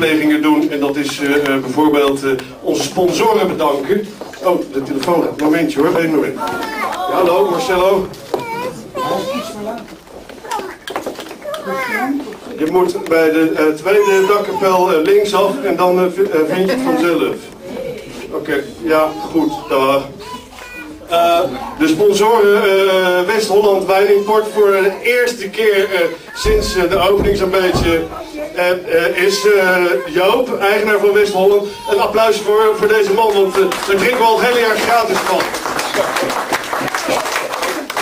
doen. En dat is eh, eh, bijvoorbeeld eh, onze sponsoren bedanken. Oh, de telefoon. Momentje hoor, één. Ja, hallo Marcelo. Je moet bij de tweede dakkapel eh, linksaf en dan vi- vind je het vanzelf. Oké, ja, goed, dag. Eh, de sponsoren eh, West-Holland Wijnimport voor de eerste keer eh, sinds de opening zo'n beetje is Joop, eigenaar van West-Holland. Een applaus voor, voor deze man, want daar drinken we al het hele jaar gratis van.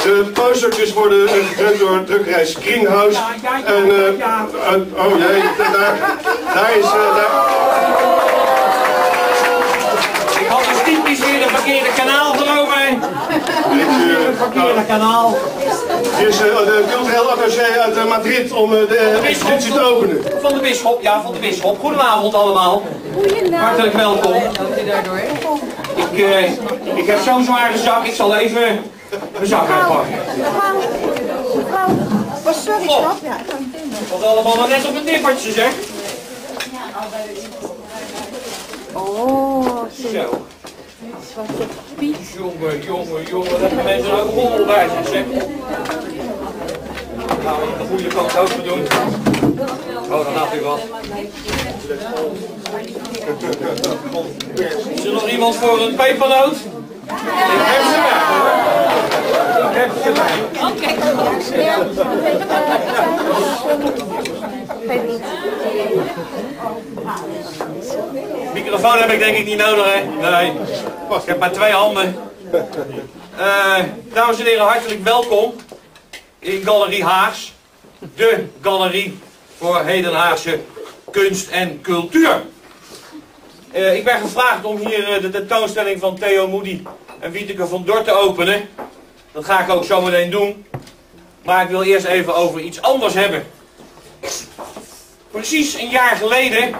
De postertjes worden gedrukt door drukkerij Screenhouse. En, oh jee, daar, daar is... daar, Ik had dus typisch weer een verkeerde kanaal kanaal. Is eh, de cultureel attaché uit eh, Madrid om eh, de expositie te openen. Van de bisschop, ja, van de bisschop. Goedenavond allemaal. Hartelijk welkom. Ik, eh, ik heb zo'n zware zak, ik zal even mijn zak uitpakken. Oh, sorry, schat. Ja, ik allemaal maar net op het nippertje, zeg. Oh, Zo. Zwarte piet. Jongen, jongen, jongen, dat hebben mensen ook rommel bij zich, zeg. Gaan we de goede kant open doen. Oh, dan gaat u wat. Is er nog iemand voor een pepernoot? Ik heb ze weg hoor. Ik heb ze weg. Microfoon heb ik denk ik niet nodig hè? Nee. Ik heb maar twee handen. Eh, dames en heren, hartelijk welkom in Galerie Haags. De galerie voor hedenhaagse kunst en cultuur. Eh, ik ben gevraagd om hier eh, de tentoonstelling van Theo Moody en Wieteke van Dort te openen. Dat ga ik ook zo meteen doen. Maar ik wil eerst even over iets anders hebben. Precies een jaar geleden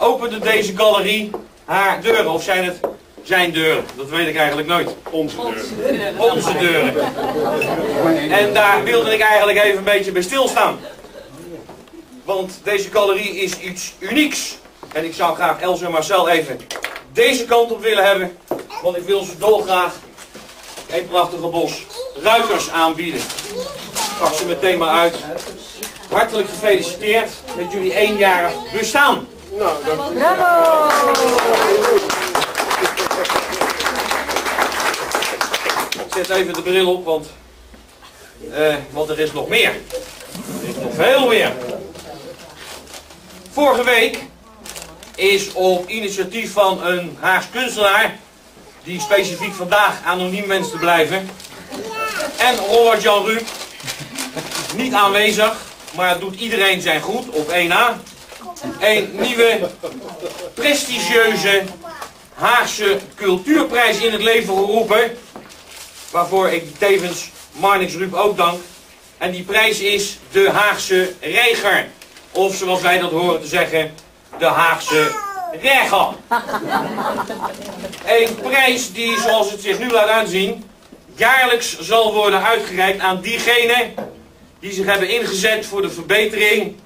opende deze galerie haar deuren. Of zijn het zijn deuren? Dat weet ik eigenlijk nooit. Onze deur. Onze deuren. En daar wilde ik eigenlijk even een beetje bij stilstaan. Want deze galerie is iets unieks. En ik zou graag Els en Marcel even deze kant op willen hebben. Want ik wil ze dolgraag een prachtige bos ruiters aanbieden. Ik pak ze meteen maar uit. Hartelijk gefeliciteerd met jullie eenjarig bestaan. Nou, dank u. Ik zet even de bril op, want, eh, want er is nog meer. Er is nog veel meer. Vorige week is op initiatief van een Haags kunstenaar, die specifiek vandaag anoniem wenst te blijven, en Robert Jan Rup, niet aanwezig, maar doet iedereen zijn goed op 1A, een nieuwe prestigieuze Haagse cultuurprijs in het leven geroepen waarvoor ik tevens Marnix Rup ook dank. En die prijs is de Haagse Reiger. Of zoals wij dat horen te zeggen, de Haagse Reiger. Een prijs die, zoals het zich nu laat aanzien, jaarlijks zal worden uitgereikt aan diegenen die zich hebben ingezet voor de verbetering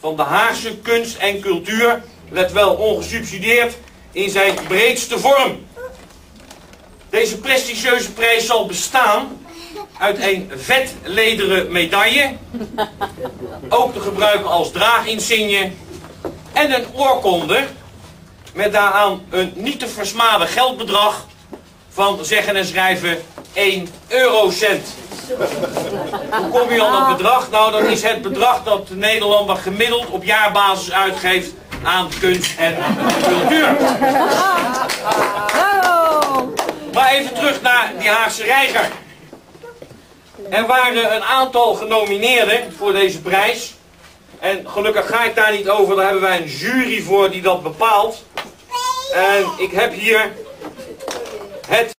van de Haagse kunst en cultuur. Let wel, ongesubsidieerd in zijn breedste vorm. Deze prestigieuze prijs zal bestaan uit een vetlederen medaille, ook te gebruiken als draaginsigne, en een oorkonde met daaraan een niet te versmaden geldbedrag van zeggen en schrijven 1 eurocent. Hoe kom je aan dat bedrag? Nou, dat is het bedrag dat de Nederlander gemiddeld op jaarbasis uitgeeft aan kunst en cultuur. Maar even terug naar die Haagse reiger. Er waren een aantal genomineerden voor deze prijs. En gelukkig ga ik daar niet over, daar hebben wij een jury voor die dat bepaalt. En ik heb hier het